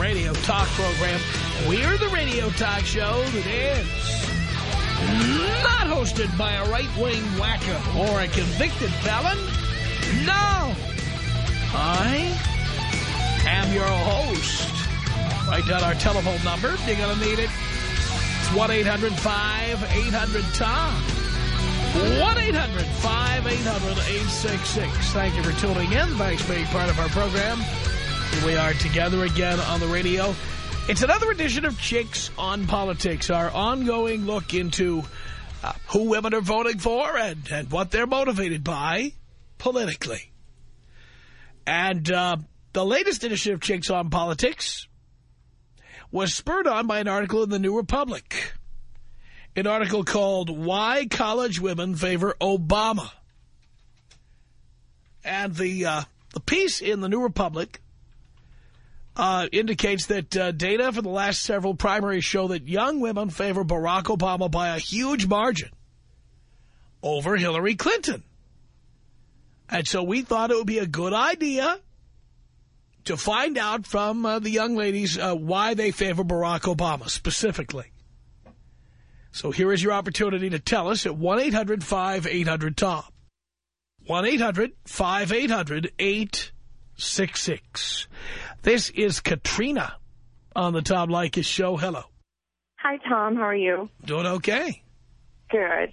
radio talk program. We're the radio talk show that is not hosted by a right-wing whacker or a convicted felon. No. I am your host. Write down our telephone number. You're going to need it. It's 1-800-5800-TOM. 1-800-5800-866. Thank you for tuning in. Thanks for being part of our program. Here we are together again on the radio. It's another edition of Chicks on Politics, our ongoing look into uh, who women are voting for and, and what they're motivated by politically. And uh, the latest edition of Chicks on Politics was spurred on by an article in the New Republic. An article called Why College Women Favor Obama. And the, uh, the piece in the New Republic uh, indicates that uh, data for the last several primaries show that young women favor Barack Obama by a huge margin over Hillary Clinton. And so we thought it would be a good idea to find out from uh, the young ladies uh, why they favor Barack Obama specifically. So here is your opportunity to tell us at 1-800-5800-TOM. 1-800-5800-866. This is Katrina on the Tom Leykis show. Hello. Hi, Tom. How are you? Doing okay. Good.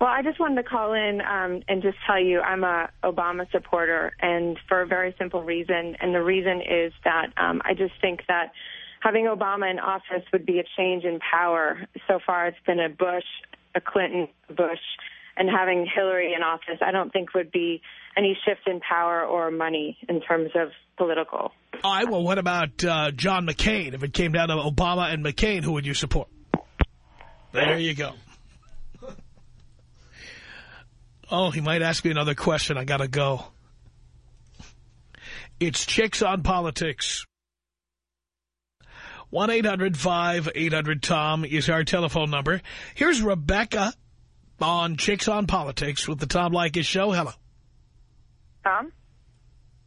Well, I just wanted to call in um, and just tell you I'm a Obama supporter, and for a very simple reason. And the reason is that um, I just think that having Obama in office would be a change in power. So far, it's been a Bush, a Clinton, a Bush, and having Hillary in office, I don't think would be any shift in power or money in terms of political. All right. Well, what about uh, John McCain? If it came down to Obama and McCain, who would you support? There you go. Oh, he might ask me another question. I got to go. It's Chicks on Politics. 1-800-5800-TOM is our telephone number. Here's Rebecca on Chicks on Politics with the Tom Leykis Show. Hello. Tom?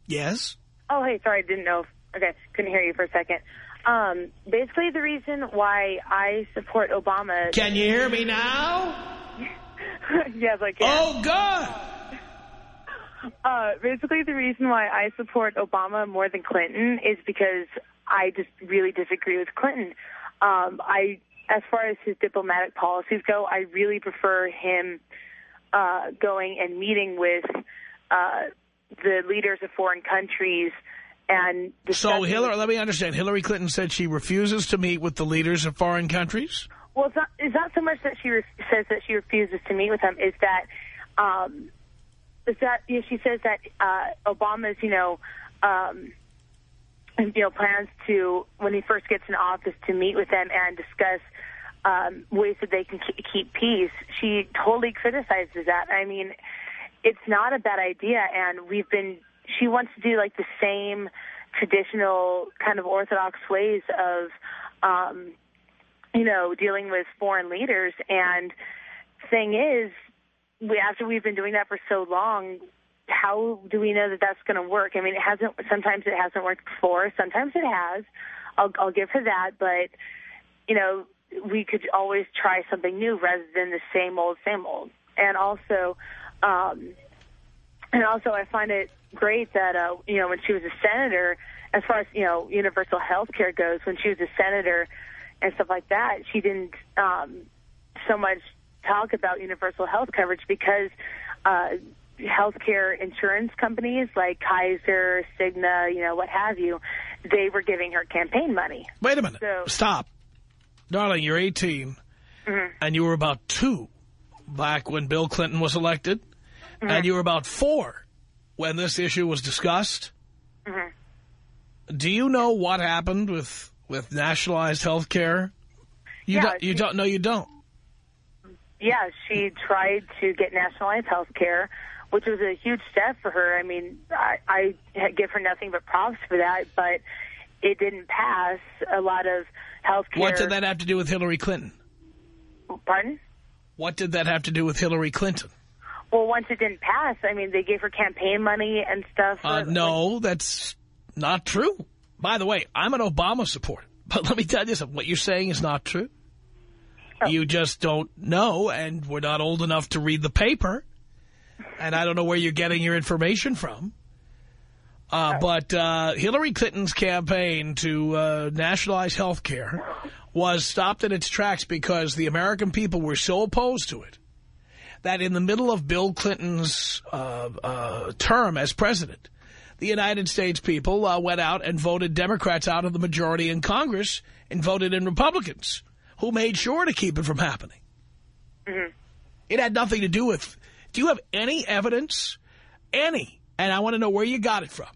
Yes? Oh, hey, sorry, I didn't know. Okay, couldn't hear you for a second. Um, basically, the reason why I support Obama... Can you hear me now? yes, I can. Oh, God! Uh, basically, the reason why I support Obama more than Clinton is because I just really disagree with Clinton. Um, I, as far as his diplomatic policies go, I really prefer him uh, going and meeting with uh, the leaders of foreign countries and so Hillary, let me understand. Hillary Clinton said she refuses to meet with the leaders of foreign countries? Well, it's not, it's not so much that she says that she refuses to meet with them. Is that, um, is that you know, she says that uh, Obama's, you know, um, you know, plans to when he first gets in office to meet with them and discuss um, ways that they can keep peace. She totally criticizes that. I mean, it's not a bad idea, and we've been. She wants to do like the same traditional kind of orthodox ways of um, you know, dealing with foreign leaders. And thing is, we, after we've been doing that for so long, how do we know that that's going to work? I mean, it hasn't. Sometimes it hasn't worked before. Sometimes it has. I'll, I'll give her that. But you know, we could always try something new rather than the same old, same old. And also, um, and also, I find it great that uh, you know when she was a senator, as far as you know, universal health care goes, when she was a senator and stuff like that, she didn't um, so much talk about universal health coverage because uh, healthcare insurance companies like Kaiser, Cigna, you know, what have you, they were giving her campaign money. Wait a minute. So, Stop. Darling, you're 18, mm -hmm. and you were about two back when Bill Clinton was elected, mm -hmm. and you were about four when this issue was discussed. Mm -hmm. Do you know what happened with with nationalized health care You yeah, don't. You don't. No, you don't. Yeah, she tried to get nationalized health care, which was a huge step for her. I mean, I, I give her nothing but props for that, but it didn't pass. A lot of health care. What did that have to do with Hillary Clinton? Pardon? What did that have to do with Hillary Clinton? Well, once it didn't pass, I mean, they gave her campaign money and stuff. Uh, no, that's not true. By the way, I'm an Obama supporter. But let me tell you something. What you're saying is not true. Oh. You just don't know, and we're not old enough to read the paper. And I don't know where you're getting your information from. Uh. But uh, Hillary Clinton's campaign to uh, nationalize health care was stopped in its tracks because the American people were so opposed to it that in the middle of Bill Clinton's uh, uh, term as president, the United States people uh, went out and voted Democrats out of the majority in Congress and voted in Republicans who made sure to keep it from happening. Mm -hmm. It had nothing to do with, do you have any evidence, any, and I want to know where you got it from,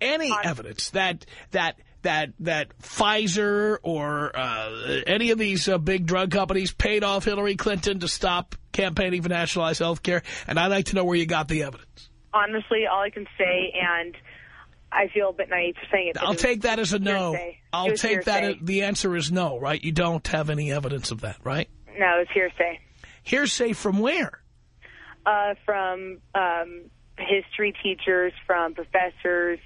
any evidence that, that, that, that Pfizer or uh, any of these uh, big drug companies paid off Hillary Clinton to stop campaigning for nationalized health care, and I'd like to know where you got the evidence honestly, all I can say, and I feel a bit naive for saying it. I'll take that as a no. Hearsay. I'll take that. As, the answer is no, right? You don't have any evidence of that, right? No, it's hearsay. Hearsay from where? Uh, from um, history teachers, from professors,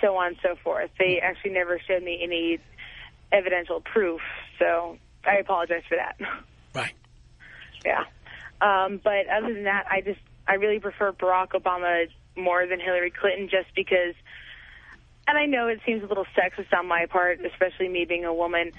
so on and so forth. They actually never showed me any evidential proof, so I apologize for that. Right. Yeah. Um, but other than that, I just I really prefer Barack Obama more than Hillary Clinton just because, and I know it seems a little sexist on my part, especially me being a woman,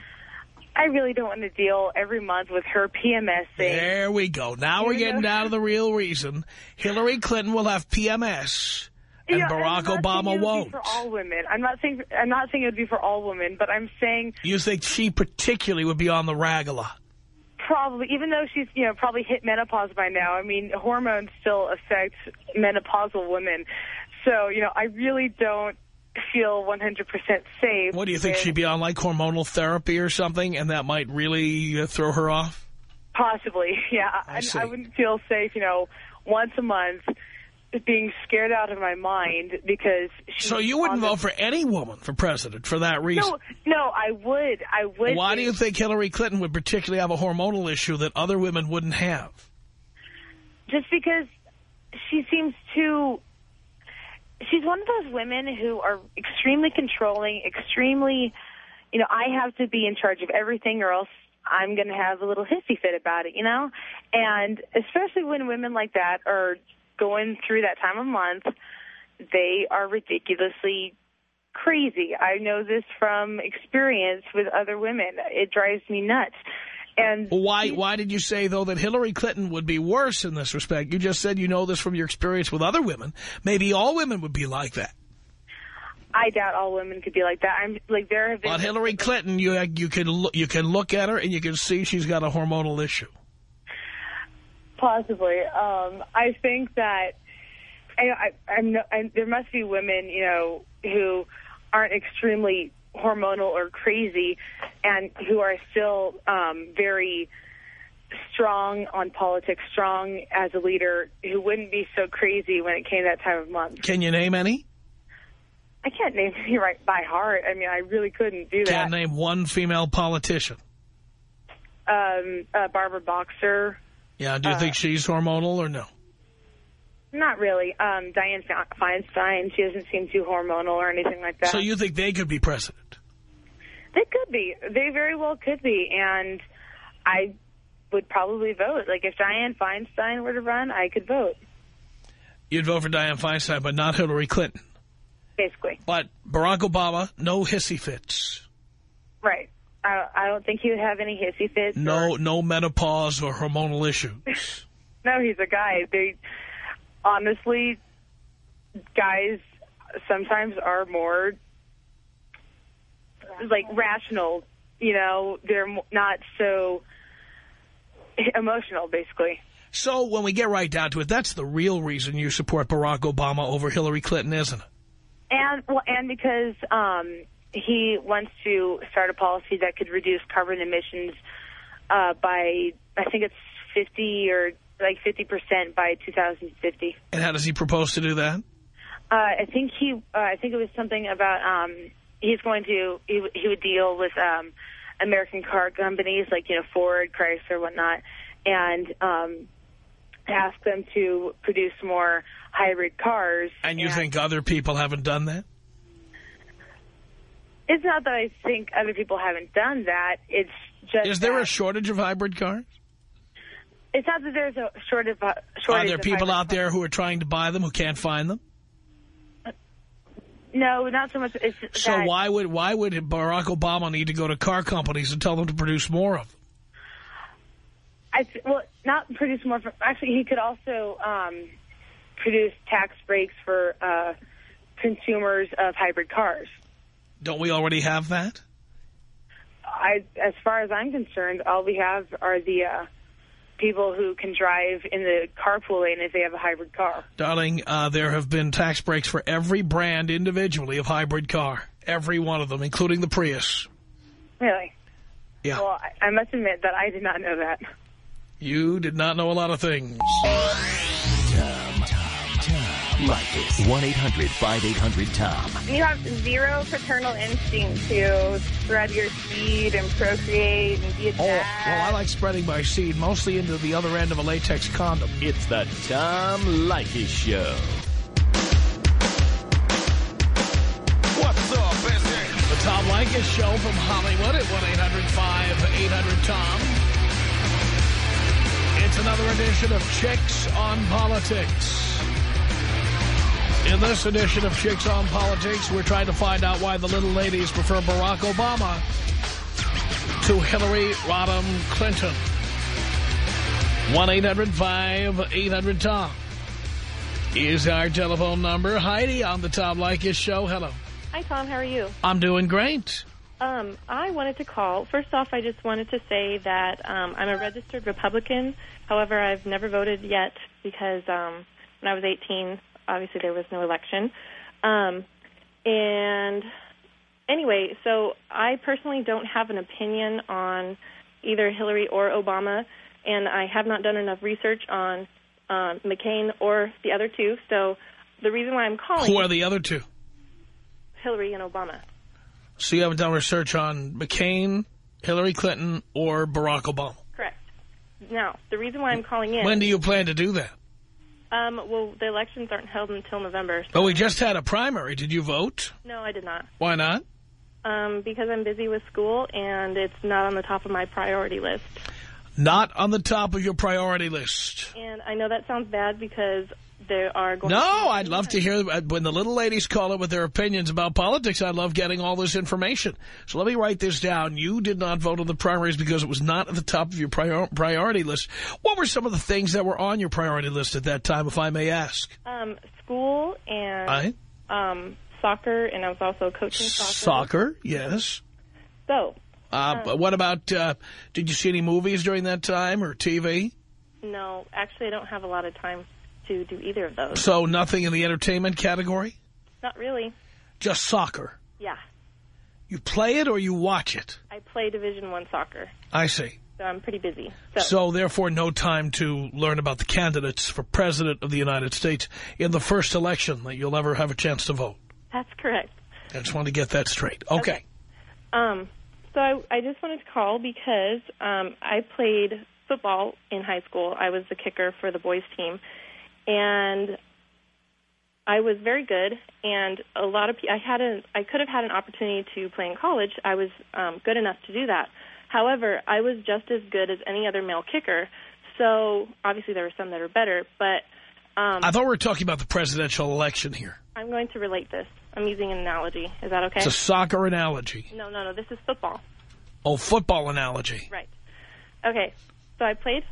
I really don't want to deal every month with her PMS thing. There we go. Now we're getting down to the real reason. Hillary Clinton will have PMS. And yeah, Barack Obama won't. for all women. I'm not saying I'm not saying it would be for all women, but I'm saying you think she particularly would be on the rag a lot. Probably, even though she's, you know, probably hit menopause by now. I mean, hormones still affect menopausal women. So, you know, I really don't feel 100% safe. What do you think? She'd be on, like, hormonal therapy or something, and that might really uh, throw her off? Possibly, yeah. I, I, I wouldn't feel safe, you know, once a month being scared out of my mind because she So you wouldn't vote for any woman for president for that reason? No, no, I would. I would. Why do you think Hillary Clinton would particularly have a hormonal issue that other women wouldn't have? Just because she seems to... She's one of those women who are extremely controlling, extremely... You know, I have to be in charge of everything or else I'm going to have a little hissy fit about it, you know? And especially when women like that are going through that time of month, they are ridiculously crazy. I know this from experience with other women. It drives me nuts. And why why did you say, though, that Hillary Clinton would be worse in this respect? You just said you know this from your experience with other women. Maybe all women would be like that. I doubt all women could be like that. I'm like there have been. But Hillary Clinton, you you can look you can look at her and you can see she's got a hormonal issue. Possibly. Um, I think that I, I, I'm, I, there must be women, you know, who aren't extremely hormonal or crazy and who are still um, very strong on politics, strong as a leader, who wouldn't be so crazy when it came that time of month. Can you name any? I can't name any right by heart. I mean, I really couldn't do that. Can't name one female politician? Um, uh, Barbara Boxer. Yeah, do you uh, think she's hormonal or no? Not really. Um, Dianne Feinstein, she doesn't seem too hormonal or anything like that. So you think they could be president? They could be. They very well could be. And I would probably vote. Like, if Dianne Feinstein were to run, I could vote. You'd vote for Dianne Feinstein, but not Hillary Clinton? Basically. But Barack Obama, no hissy fits. Right. I, I don't think he would have any hissy fits. No, or, no menopause or hormonal issues. no, he's a guy. They honestly, guys sometimes are more like rational. You know, they're not so emotional, basically. So when we get right down to it, that's the real reason you support Barack Obama over Hillary Clinton, isn't it? And well, and because um, he wants to start a policy that could reduce carbon emissions uh, by, I think it's 50 or like 50% by 2050. And how does he propose to do that? Uh, I think he, uh, I think it was something about um, he's going to, he, he would deal with um, American car companies like, you know, Ford, Chrysler, whatnot, and um, ask them to produce more hybrid cars. And you and think other people haven't done that? It's not that I think other people haven't done that. It's just Is there a shortage of hybrid cars? It's not that there's a shortage of shortage Are there people out there who are trying to buy them who can't find them? No, not so much. so that, why would why would Barack Obama need to go to car companies and tell them to produce more of them? I well, not produce more. For, actually, he could also um, produce tax breaks for uh, consumers of hybrid cars. Don't we already have that? I, as far as I'm concerned, all we have are the uh, people who can drive in the carpool lane if they have a hybrid car. Darling, uh, there have been tax breaks for every brand individually of hybrid car. Every one of them, including the Prius. Really? Yeah. Well, I, I must admit that I did not know that. You did not know a lot of things. Leykis. 1-800-5800-TOM. You have zero paternal instinct to spread your seed and procreate and be a Oh, well, I like spreading my seed mostly into the other end of a latex condom. It's the Tom Leykis Show. What's up, bitch? The Tom Leykis Show from Hollywood at 1-800-5800-TOM. It's another edition of Chicks on Politics. In this edition of Chicks on Politics, we're trying to find out why the little ladies prefer Barack Obama to Hillary Rodham Clinton. 1-800-5800-TOM is our telephone number. Heidi on the Tom Leykis Show. Hello. Hi, Tom. How are you? I'm doing great. Um, I wanted to call. First off, I just wanted to say that um, I'm a registered Republican. However, I've never voted yet because um, when I was 18, obviously there was no election. Um, and anyway, so I personally don't have an opinion on either Hillary or Obama, and I have not done enough research on um, McCain or the other two. So the reason why I'm calling Who are the other two? Hillary and Obama. So you haven't done research on McCain, Hillary Clinton, or Barack Obama? Correct. Now, the reason why I'm calling in... When do you plan to do that? Um, well, the elections aren't held until November. So. Oh, we just had a primary. Did you vote? No, I did not. Why not? Um, because I'm busy with school, and it's not on the top of my priority list. Not on the top of your priority list. And I know that sounds bad because there are going No, I'd love to hear uh, when the little ladies call it with their opinions about politics. I love getting all this information. So let me write this down. You did not vote on the primaries because it was not at the top of your prior priority list. What were some of the things that were on your priority list at that time, if I may ask? Um, school and I? um, soccer, and I was also coaching soccer. Soccer, yes. So. Uh, um, what about, uh, did you see any movies during that time or TV? No, actually I don't have a lot of time to do either of those. So nothing in the entertainment category? Not really. Just soccer? Yeah. You play it or you watch it? I play Division One soccer. I see. So I'm pretty busy. So. so therefore no time to learn about the candidates for President of the United States in the first election that you'll ever have a chance to vote. That's correct. I just want to get that straight. Okay. okay. Um, so I, I just wanted to call because um, I played football in high school. I was the kicker for the boys team and I was very good, and a lot of I had a I could have had an opportunity to play in college. I was um, good enough to do that. However, I was just as good as any other male kicker. So obviously there were some that are better, but um, I thought we were talking about the presidential election here. I'm going to relate this. I'm using an analogy. Is that okay? It's a soccer analogy. No, no, no. This is football. Oh, football analogy. Right. Okay. So I played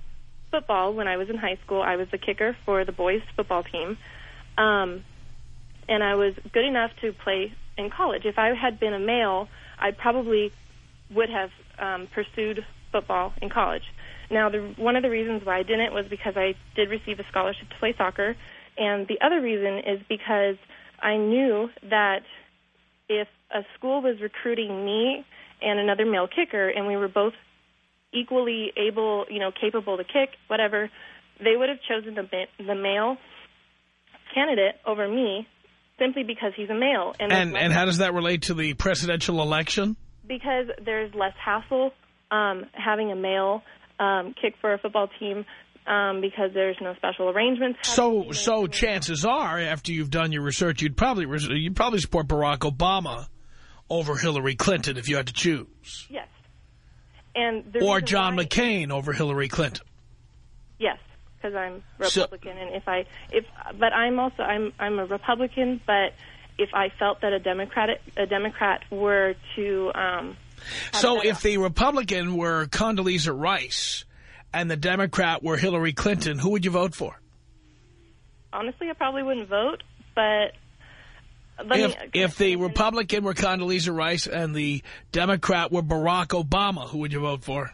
football when I was in high school. I was the kicker for the boys football team. Um, and I was good enough to play in college. If I had been a male, I probably would have um, pursued football in college. Now, the, one of the reasons why I didn't was because I did receive a scholarship to play soccer, and the other reason is because I knew that if a school was recruiting me and another male kicker, and we were both equally able, you know, capable to kick, whatever, they would have chosen the the male candidate over me simply because he's a male. And and, and how does that relate to the presidential election? Because there's less hassle um, having a male um, kick for a football team um, because there's no special arrangements. So, so chances are, after you've done your research, you'd probably you'd probably support Barack Obama over Hillary Clinton if you had to choose. Yes. And or John why, McCain over Hillary Clinton. Yes, because I'm Republican, so, and if I if but I'm also I'm I'm a Republican, but if I felt that a Democratic a Democrat were to um, so if the Republican were Condoleezza Rice and the Democrat were Hillary Clinton, who would you vote for? Honestly, I probably wouldn't vote, but... If, me, if the Republican were Condoleezza Rice and the Democrat were Barack Obama, who would you vote for?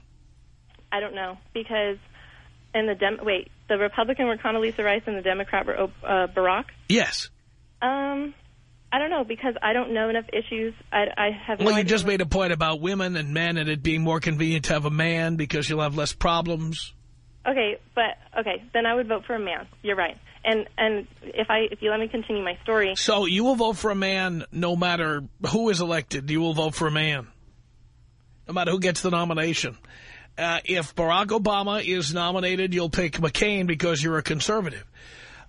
I don't know, because in the Dem wait, the Republican were Condoleezza Rice and the Democrat were uh, Barack? Yes. Um, I don't know, because I don't know enough issues. I, I have Well, no you just made a point about women and men and it being more convenient to have a man because you'll have less problems. Okay, but, okay, then I would vote for a man. You're right. And and if I if you let me continue my story. So you will vote for a man no matter who is elected. You will vote for a man. No matter who gets the nomination. Uh, if Barack Obama is nominated, you'll pick McCain because you're a conservative.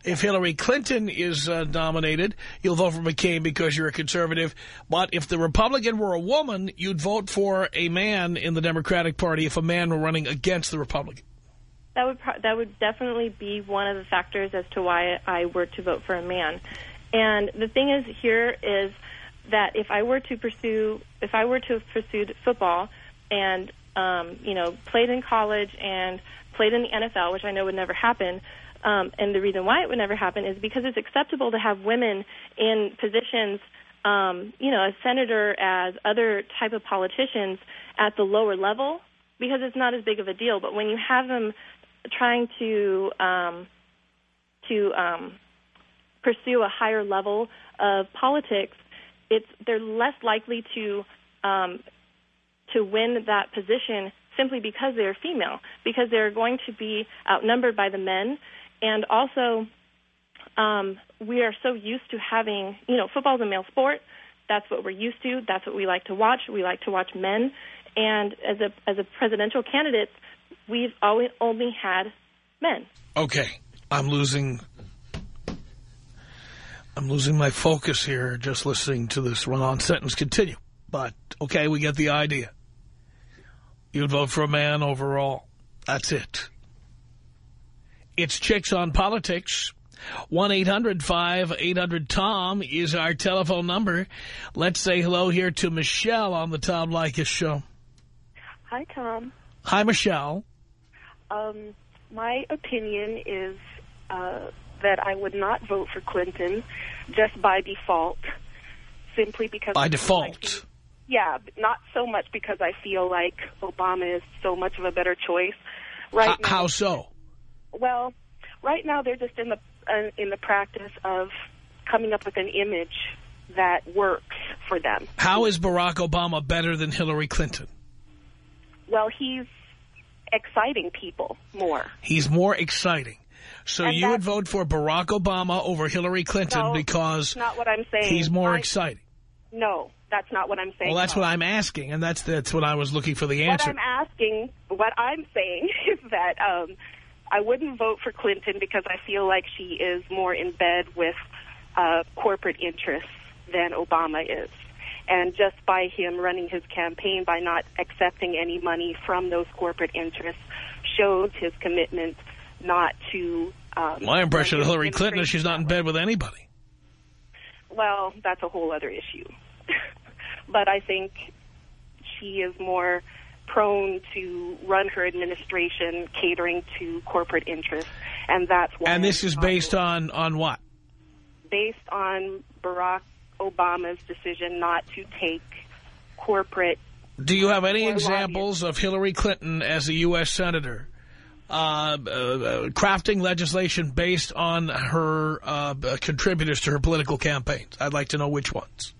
If Hillary Clinton is uh, nominated, you'll vote for McCain because you're a conservative. But if the Republican were a woman, you'd vote for a man in the Democratic Party if a man were running against the Republican. That would that would definitely be one of the factors as to why I were to vote for a man. And the thing is here is that if I were to pursue if I were to have pursued football and um, you know played in college and played in the NFL, which I know would never happen, um, and the reason why it would never happen is because it's acceptable to have women in positions, um, you know, as senator, as other type of politicians at the lower level, because it's not as big of a deal. But when you have them trying to um, to um, pursue a higher level of politics, it's they're less likely to um, to win that position simply because they're female, because they're going to be outnumbered by the men and also, um, we are so used to having, you know, football is a male sport. That's what we're used to. That's what we like to watch. We like to watch men. And as a as a presidential candidate, we've always only had men. Okay, I'm losing. I'm losing my focus here just listening to this run-on sentence continue. But, okay, we get the idea. You'd vote for a man overall. That's it. It's Chicks on Politics. 1-800-5800-TOM is our telephone number. Let's say hello here to Michelle on the Tom Leykis show. Hi, Tom. Hi, Michelle. Um, my opinion is uh, that I would not vote for Clinton just by default, simply because... By default? yeah, not so much because I feel like Obama is so much of a better choice. Right H now, how so? Well, right now they're just in the uh, in the practice of coming up with an image that works for them. How is Barack Obama better than Hillary Clinton? Well, he's exciting people more. He's more exciting. So and you would vote for Barack Obama over Hillary Clinton no, because not what I'm saying. he's more I, exciting. No, that's not what I'm saying. Well, that's no. what I'm asking, and that's that's what I was looking for the answer. What I'm asking, what I'm saying is that um, I wouldn't vote for Clinton because I feel like she is more in bed with uh, corporate interests than Obama is. And just by him running his campaign by not accepting any money from those corporate interests shows his commitment not to... Um, My impression of Hillary Clinton is she's not in bed with anybody. Well, that's a whole other issue. but I think she is more prone to run her administration catering to corporate interests, and that's why. And this is based on on what? Based on Barack Obama's decision not to take corporate. Do you have any examples of Hillary Clinton as a U.S. senator uh, uh, crafting legislation based on her uh, contributors to her political campaigns? I'd like to know which ones.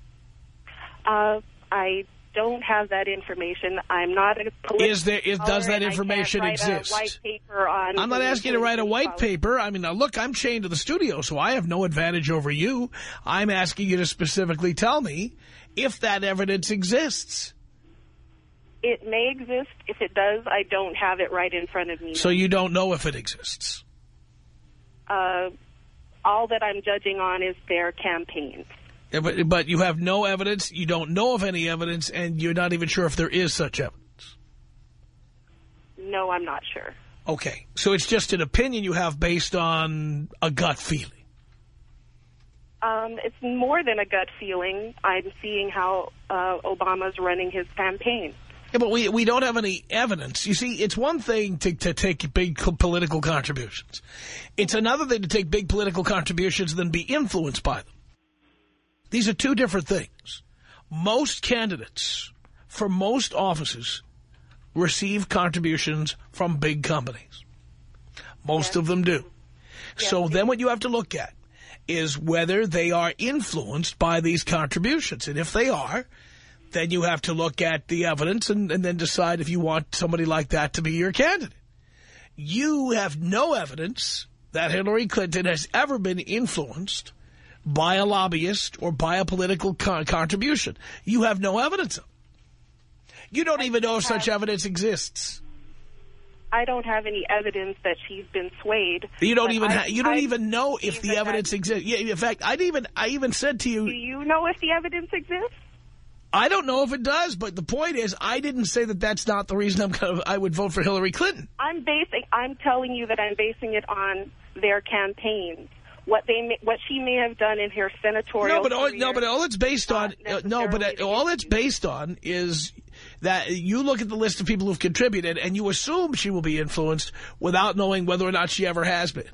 Uh, I don't have that information. I'm not a political Is there? Is, does that information I can't write exist? White paper on I'm not asking you to write a white policy. paper. I mean, now look, I'm chained to the studio, so I have no advantage over you. I'm asking you to specifically tell me if that evidence exists. It may exist. If it does, I don't have it right in front of me. So you don't know if it exists. uh, all that I'm judging on is their campaigns. But, but you have no evidence, you don't know of any evidence, and you're not even sure if there is such evidence. No, I'm not sure. Okay, so it's just an opinion you have based on a gut feeling. Um, it's more than a gut feeling. I'm seeing how uh, Obama's running his campaign. Yeah, but we we don't have any evidence. You see, it's one thing to, to take big political contributions. It's another thing to take big political contributions and then be influenced by them. These are two different things. Most candidates for most offices receive contributions from big companies. Most of them do. So then what you have to look at is whether they are influenced by these contributions. And if they are, then you have to look at the evidence and, and then decide if you want somebody like that to be your candidate. You have no evidence that Hillary Clinton has ever been influenced by a lobbyist or by a political con contribution. You have no evidence of it. You don't even know if such evidence exists. I don't have any evidence that she's been swayed. You don't even I- you don't I even know if the evidence exists. Yeah, in fact, I even I even said to you. Do you, you know if the evidence exists? I don't know if it does, but the point is, I didn't say that that's not the reason I'm gonna I would vote for Hillary Clinton. I'm basing. I'm telling you that I'm basing it on their campaigns. What they, what she may have done in her senatorial. No, but all, career. no, but all it's based on uh, no, but uh, all it's based on is that you look at the list of people who've contributed and you assume she will be influenced without knowing whether or not she ever has been.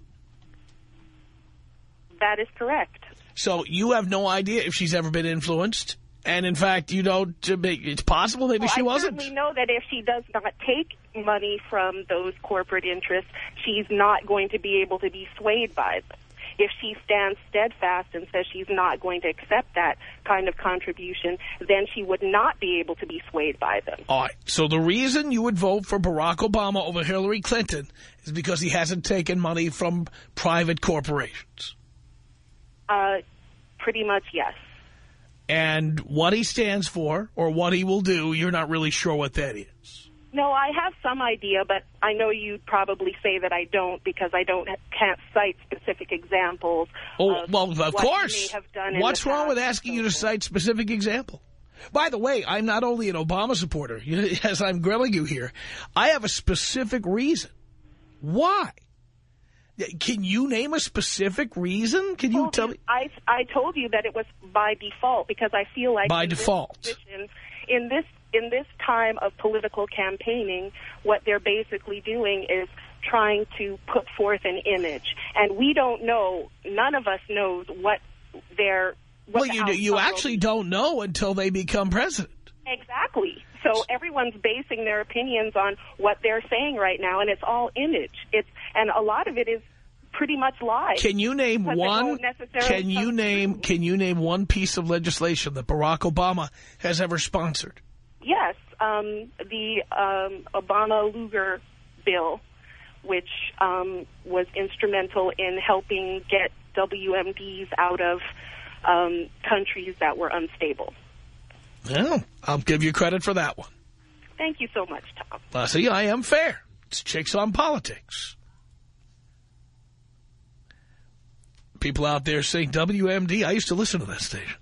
That is correct. So you have no idea if she's ever been influenced, and in fact, you don't. It's possible maybe Well, she I wasn't. We know that if she does not take money from those corporate interests, she's not going to be able to be swayed by them. If she stands steadfast and says she's not going to accept that kind of contribution, then she would not be able to be swayed by them. All right. So the reason you would vote for Barack Obama over Hillary Clinton is because he hasn't taken money from private corporations. Uh, pretty much, yes. And what he stands for or what he will do, you're not really sure what that is. No, I have some idea, but I know you'd probably say that I don't because I don't can't cite specific examples. Oh, of well, of what course. May have done What's wrong with asking you to cite specific example? By the way, I'm not only an Obama supporter, as I'm grilling you here, I have a specific reason. Why? Can you name a specific reason? Can you tell me? I I told you that it was by default because I feel like By default. position- in this in this time of political campaigning, what they're basically doing is trying to put forth an image, and we don't know. None of us knows what their what Well, you, you actually don't know until they become president. Exactly. So everyone's basing their opinions on what they're saying right now, and it's all image. It's and a lot of it is pretty much lies. Can you name one? Can you name? true. Can you name one piece of legislation that Barack Obama has ever sponsored? Yes, um, the um, Obama Lugar bill, which um, was instrumental in helping get WMDs out of um, countries that were unstable. Well, I'll give you credit for that one. Thank you so much, Tom. Uh, see, I am fair. It's Chicks on Politics. People out there saying WMD. I used to listen to that station.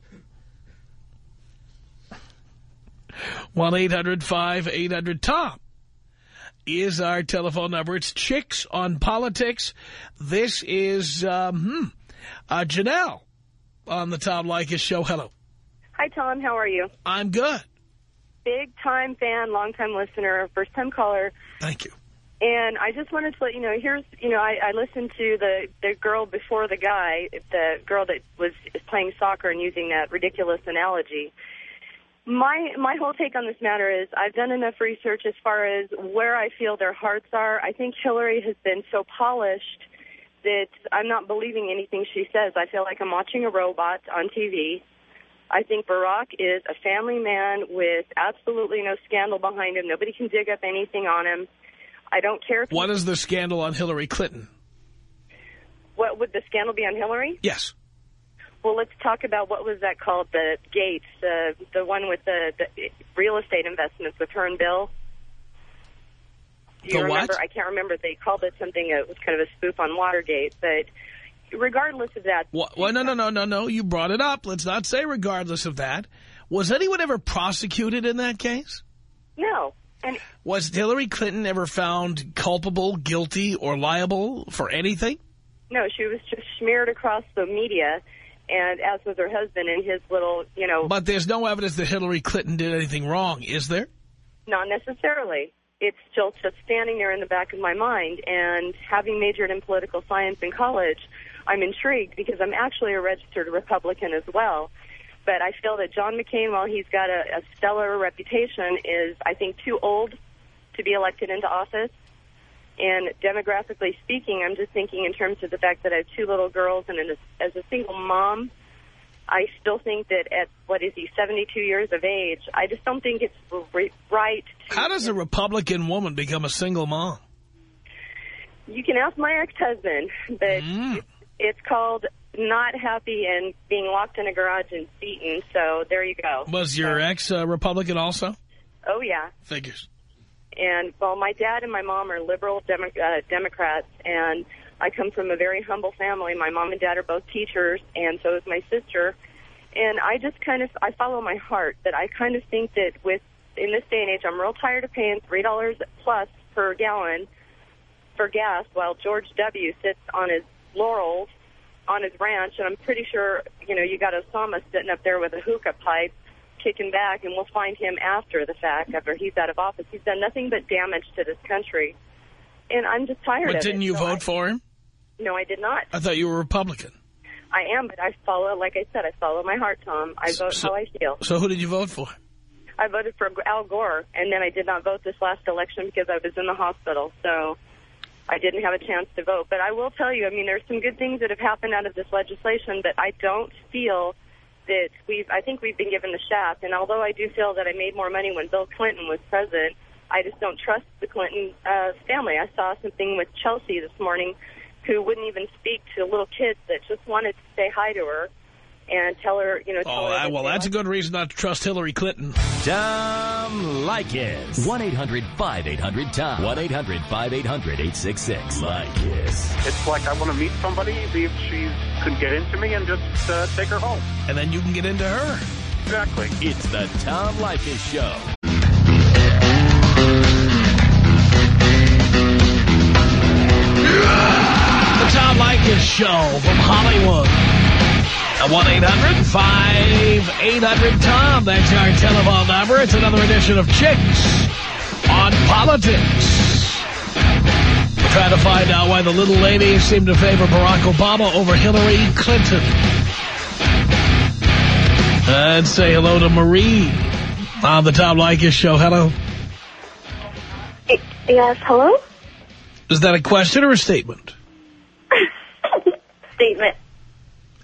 1-800-5800-TOM is our telephone number. It's Chicks on Politics. This is um, hmm, uh, Janelle on the Tom Leykis show. Hello. Hi, Tom. How are you? I'm good. Big time fan, long time listener, first time caller. Thank you. And I just wanted to let you know, here's, you know, I, I listened to the, the girl before the guy, the girl that was playing soccer and using that ridiculous analogy. My my whole take on this matter is I've done enough research as far as where I feel their hearts are. I think Hillary has been so polished that I'm not believing anything she says. I feel like I'm watching a robot on TV. I think Barack is a family man with absolutely no scandal behind him. Nobody can dig up anything on him. I don't care. If What is the scandal on Hillary Clinton? What would the scandal be on Hillary? Yes. Well, let's talk about what was that called? The Gates, uh, the one with the, the real estate investments with her and Bill. Do you The what? remember? I can't remember. They called it something. It was kind of a spoof on Watergate. But regardless of that, What, well, no, no, no, no, no. You brought it up. Let's not say regardless of that. Was anyone ever prosecuted in that case? no. And Was Hillary Clinton ever found culpable, guilty, or liable for anything? no, she was just smeared across the media, and as was her husband and his little, you know, But there's no evidence that Hillary Clinton did anything wrong, is there? Not necessarily. It's still just standing there in the back of my mind. And having majored in political science in college, I'm intrigued because I'm actually a registered Republican as well. But I feel that John McCain, while he's got a, a stellar reputation, is, I think, too old to be elected into office. And demographically speaking, I'm just thinking in terms of the fact that I have two little girls and as, as a single mom, I still think that at, what is he, 72 years of age, I just don't think it's right. To, How does a Republican woman become a single mom? You can ask my ex-husband, but Mm. it's, it's called not happy and being locked in a garage and beaten, so there you go. Was your ex a Republican also? Oh, yeah. Figures. And, well, my dad and my mom are liberal Demo- uh, Democrats, and I come from a very humble family. My mom and dad are both teachers, and so is my sister. And I just kind of, I follow my heart, that I kind of think that with, in this day and age, I'm real tired of paying $3 plus per gallon for gas while George W. sits on his laurels on his ranch, and I'm pretty sure, you know, you got Osama sitting up there with a hookah pipe kicking back, and we'll find him after the fact, after he's out of office. He's done nothing but damage to this country, and I'm just tired But of it. But didn't you So vote I- for him? No, I did not. I thought you were Republican. I am, but I follow, like I said, I follow my heart, Tom. I vote So- how I feel. So who did you vote for? I voted for Al Gore, and then I did not vote this last election because I was in the hospital, so I didn't have a chance to vote. But I will tell you, I mean, there's some good things that have happened out of this legislation, but I don't feel that we've, I think we've been given the shaft. And although I do feel that I made more money when Bill Clinton was president, I just don't trust the Clinton uh, family. I saw something with Chelsea this morning who wouldn't even speak to little kids that just wanted to say hi to her and tell her, you know, tell Oh, her that- that well, they that's a good reason not to trust Hillary Clinton. Tom Leykis. 1-800-5800-TOM. 1-800-5800-866. Leykis. It's like I want to meet somebody, see if she could get into me, and just uh, take her home. And then you can get into her. Exactly. It's the Tom Leykis Show. The Tom Leykis Show from Hollywood. At 1-800-5800-TOM. That's our telephone number. It's another edition of Chicks on Politics. We're trying to find out why the little ladies seem to favor Barack Obama over Hillary Clinton. Let's say hello to Marie on the Tom Leykis Show. Hello. Yes, hello? Is that a question or a statement? Statement.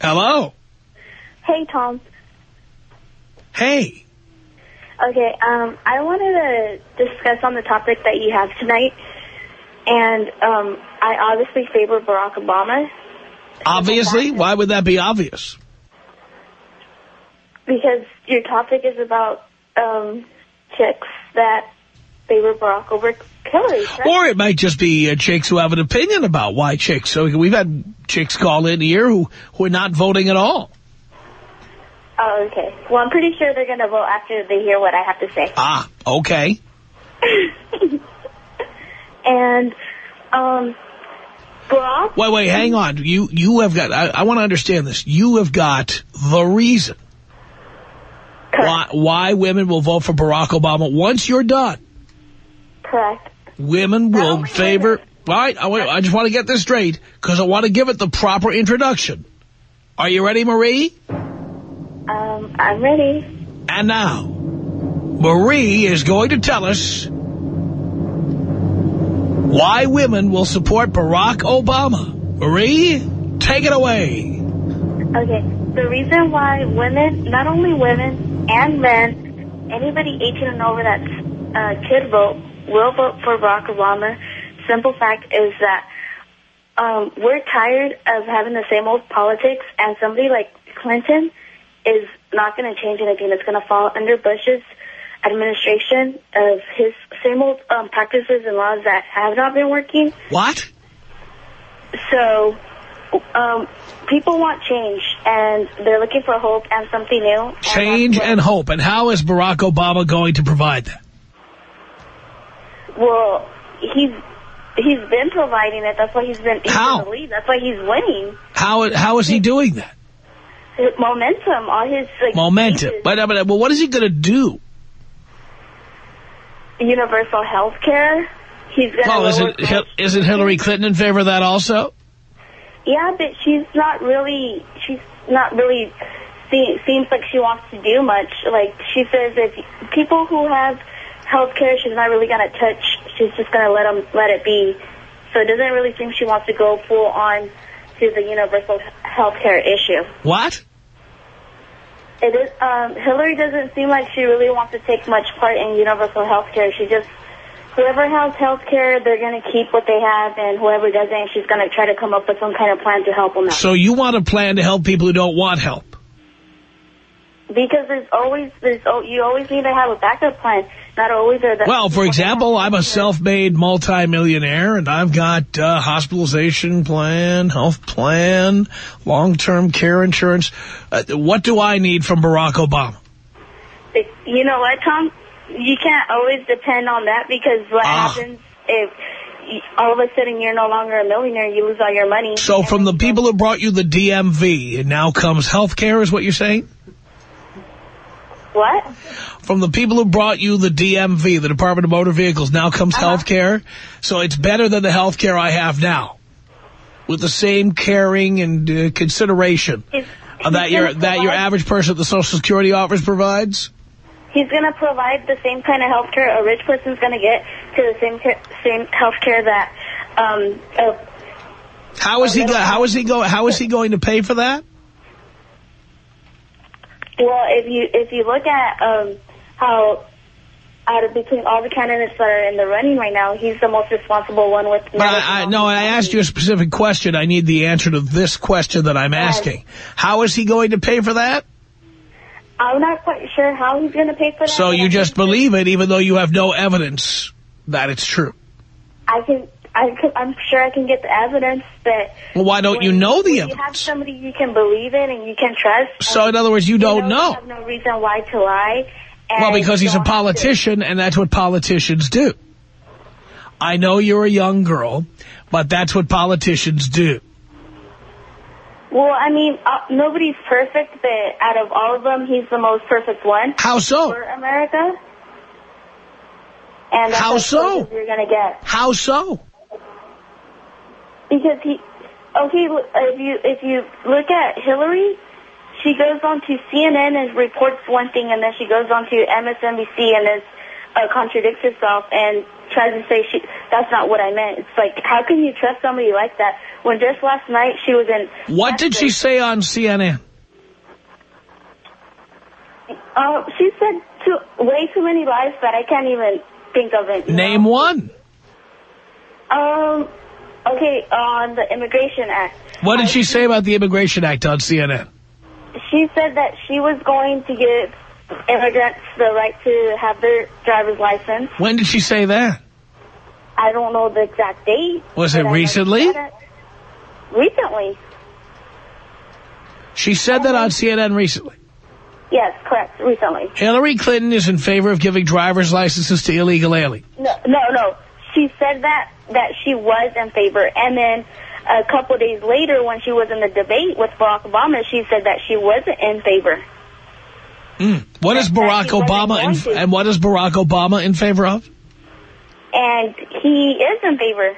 Hello. Hey, Tom. Hey. Okay, um, I wanted to discuss on the topic that you have tonight. And um, I obviously favor Barack Obama Obviously, why would that be obvious? because your topic is about um, chicks that favor Barack over Hillary, correct? Or it might just be uh, chicks who have an opinion about why chicks. So we've had chicks call in here who, who are not voting at all. Oh, okay. Well, I'm pretty sure they're going to vote after they hear what I have to say. Ah, okay. And um, Barack, Wait, wait, hang on. You you have got, I, I want to understand this. You have got the reason why, why women will vote for Barack Obama. Once you're done, correct. women will favor... Right, I, I just want to get this straight because I want to give it the proper introduction. Are you ready, Marie? Um, I'm ready. And now, Marie is going to tell us why women will support Barack Obama. Marie, take it away. Okay, the reason why women, not only women and men, anybody 18 and over that uh, could vote, will vote for Barack Obama. Simple fact is that um, we're tired of having the same old politics, and somebody like Clinton is not going to change anything. It's going to fall under Bush's administration of his same old um, practices and laws that have not been working. What? So um, people want change, and they're looking for hope and something new. Change and hope. And how is Barack Obama going to provide that? Well, he's he's been providing it. That's why he's been he's How? That's why he's winning. How How is he doing that? Momentum, all his like, Momentum. But, but, well, what is he going to do? universal health care. He's going to Well, isn't, Hil- isn't Hillary Clinton in favor of that also? Yeah, but she's not really, she's not really, see, seems like she wants to do much. Like, she says if people who have health care, she's not really going to touch. She's just going to let them, let it be. So it doesn't really seem she wants to go full on to the universal health care issue. What? It is, um, Hillary doesn't seem like she really wants to take much part in universal health care. She just, whoever has health care, they're going to keep what they have, and whoever doesn't, she's going to try to come up with some kind of plan to help them out. So you want a plan to help people who don't want help? Because there's always, there's, oh, you always need to have a backup plan. Not always are. Well, for example, I'm a self-made multimillionaire, and I've got uh, hospitalization plan, health plan, long-term care insurance. Uh, what do I need from Barack Obama? You know what, Tom? You can't always depend on that because what Ah. happens if all of a sudden you're no longer a millionaire, you lose all your money. So from the people who brought you the DMV, and now comes health care, is what you're saying? What? From the people who brought you the DMV, the Department of Motor Vehicles, now comes Uh-huh. health care. So it's better than the health care I have now, with the same caring and uh, consideration uh, that your that your average person at the Social Security office provides. He's going to provide the same kind of health care a rich person's going to get to the same same health care that um, uh, How is he go, how is he go how is he going to pay for that? Well, if you if you look at um, how out of between all the candidates that are in the running right now, he's the most responsible one with. But I, I, no, I asked you a specific question. I need the answer to this question that I'm asking. How is he going to pay for that? I'm not quite sure how he's going to pay for that. So you just believe it, even though you have no evidence that it's true. I can. I I'm sure I can get the evidence that. Well, why don't you know the evidence? You have somebody you can believe in and you can trust. So in other words, you don't You know. have no reason why to lie. And Well, because he's a you don't politician, and that's what politicians do. I know you're a young girl, but that's what politicians do. Well, I mean, uh, nobody's perfect, but out of all of them, he's the most perfect one. How so? For America. And How so? You're going to get. How so? Because he, okay, if you if you look at Hillary, she goes on to CNN and reports one thing, and then she goes on to MSNBC and is uh, contradicts herself and tries to say she that's not what I meant. It's like how can you trust somebody like that when just last night she was in What did she say on CNN? Uh, she said too, way too many lies that I can't even think of it. Name one. Um. Okay, on the Immigration Act, What did she say about the Immigration Act on CNN? she said that she was going to give immigrants the right to have their driver's license. When did she say that? I don't know the exact date. Was it I recently? it. Recently, She said that on CNN recently. yes, correct. Recently. Hillary Clinton is in favor of giving driver's licenses to illegal aliens. No, no, no. She said that that she was in favor, and then a couple of days later, when she was in the debate with Barack Obama, she said that she wasn't in favor. Mm. What is Barack Obama in, and what is Barack Obama in favor of? And he is in favor.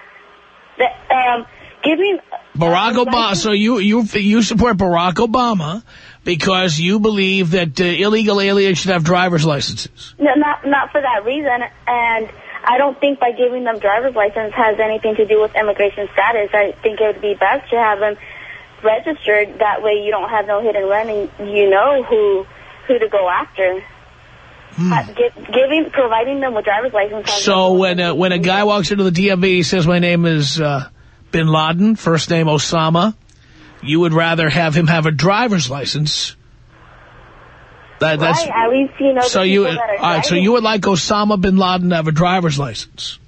That um, giving Barack Obama. So you you you support Barack Obama because you believe that uh, illegal aliens should have driver's licenses. no, not not for that reason, and I don't think by giving them driver's license has anything to do with immigration status. I think it would be best to have them registered. That way you don't have no hidden running. You know who who to go after. Uh, gi- giving, providing them with driver's license. So when uh, when a guy walks into the DMV, he says, my name is uh, Bin Laden, first name Osama, you would rather have him have a driver's license. That, that's, right, at least you know so you, people that are all right, so you would like Osama Bin Laden to have a driver's license.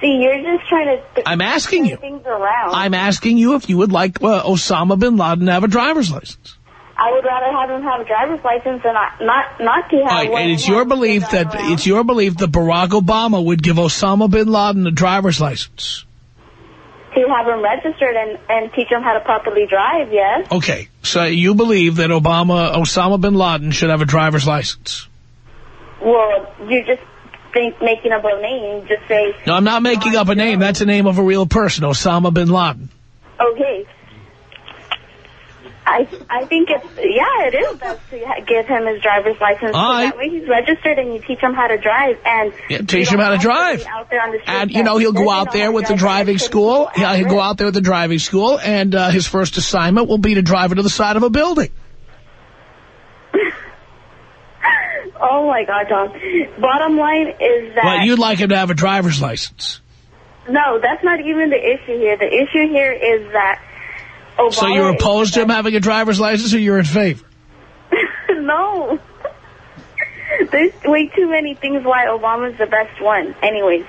See, you're just trying to... I'm asking you. Things around. I'm asking you if you would like uh, Osama Bin Laden to have a driver's license. I would rather have him have a driver's license than not not, not to have right, one. and it's your belief that around. it's your belief that Barack Obama would give Osama Bin Laden a driver's license. To have them registered and, and teach them how to properly drive, yes. Okay, so you believe that Obama, Osama Bin Laden should have a driver's license. Well, you're just think, making up a name. Just say, No, I'm not making up a name. That's the name of a real person, Osama Bin Laden. okay. I I think it's, yeah, it is best to give him his driver's license. right. that way he's registered and you teach him how to drive. And Yeah, teach him how to drive. out there on the street And, you know, he'll go out there with the driving school. Yeah, he'll go out there with the driving school, and uh, his first assignment will be to drive it to the side of a building. Oh, my God, Tom. Bottom line is that... Well, you'd like him to have a driver's license. No, that's not even the issue here. The issue here is that Obama So you're opposed to him having a driver's license, or you're in favor? no. There's way too many things why Obama's the best one. Anyways.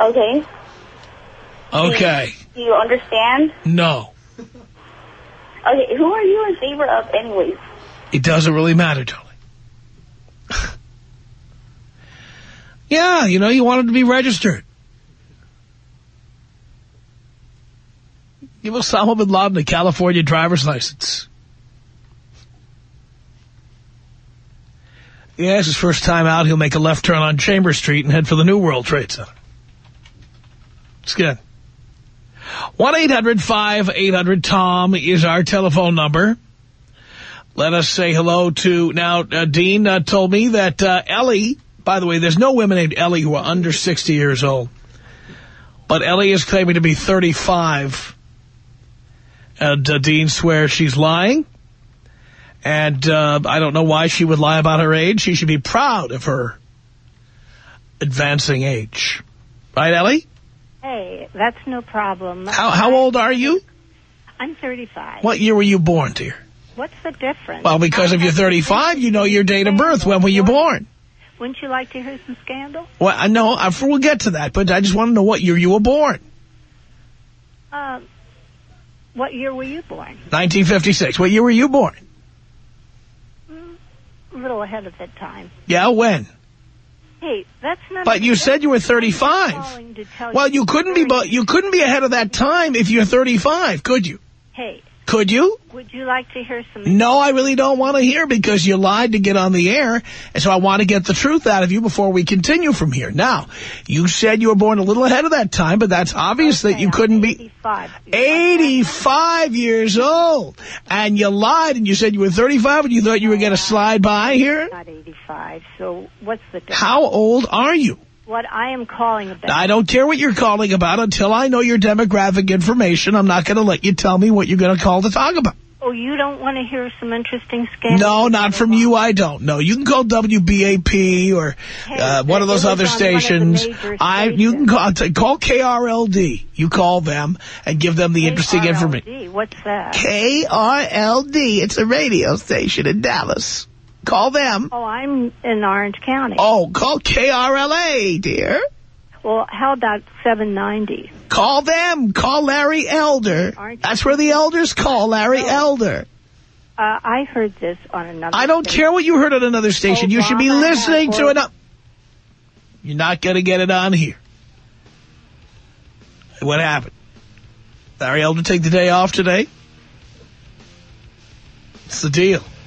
Okay. Okay. Do you understand? No. Okay, who are you in favor of anyways? It doesn't really matter, darling. yeah, you know, you wanted to be registered. Give Osama Bin Laden a California driver's license. Yeah, it's his first time out. He'll make a left turn on Chambers Street and head for the New World Trade Center. It's good. 1-800-5800-TOM is our telephone number. Let us say hello to, now, uh, Dean uh, told me that uh, Ellie, by the way, there's no women named Ellie who are under 60 years old. But Ellie is claiming to be 35. And uh, Dean swears she's lying. And uh, I don't know why she would lie about her age. She should be proud of her advancing age. Right, Ellie? Hey, that's no problem. How, how old are you? I'm 35. What year were you born, dear? What's the difference? Well, because if you're 35, you know your date of birth. When were you born? Wouldn't you like to hear some scandal? Well, I know, I, we'll get to that, but I just want to know what year you were born. Um, what year were you born? 1956. What year were you born? Mm, a little ahead of that time. Yeah, when? Hey, that's not. But you said you were 35. calling to tell Well, you you couldn't be, but you couldn't be ahead of that time if you're 35, could you? Hey, Could you? would you like to hear some? No, I really don't want to hear because you lied to get on the air. And so I want to get the truth out of you before we continue from here. Now, you said you were born a little ahead of that time, but that's obvious that you couldn't be 85. 85 years old. And you lied and you said you were 35 and you thought you were going to slide by here. Not 85. So what's the difference? How old are you? What I am calling about. I don't care what you're calling about until I know your demographic information. I'm not going to let you tell me what you're going to call to talk about. Oh, you don't want to hear some interesting scandal? No, not from you. I don't. No, you can call WBAP or uh, one of those other on one of the stations. I you can call call KRLD. You call them and give them the interesting information. What's that? KRLD. It's a radio station in Dallas. Call them. Oh, I'm in Orange County. Oh, call KRLA, dear. Well, how about 790? Call them. Call Larry Elder. That's where the elders call Larry Elder. Uh, I heard this on another. I don't care what you heard on another station. You should be listening to it. You're not going to get it on here. What happened? Larry Elder take the day off today? It's the deal.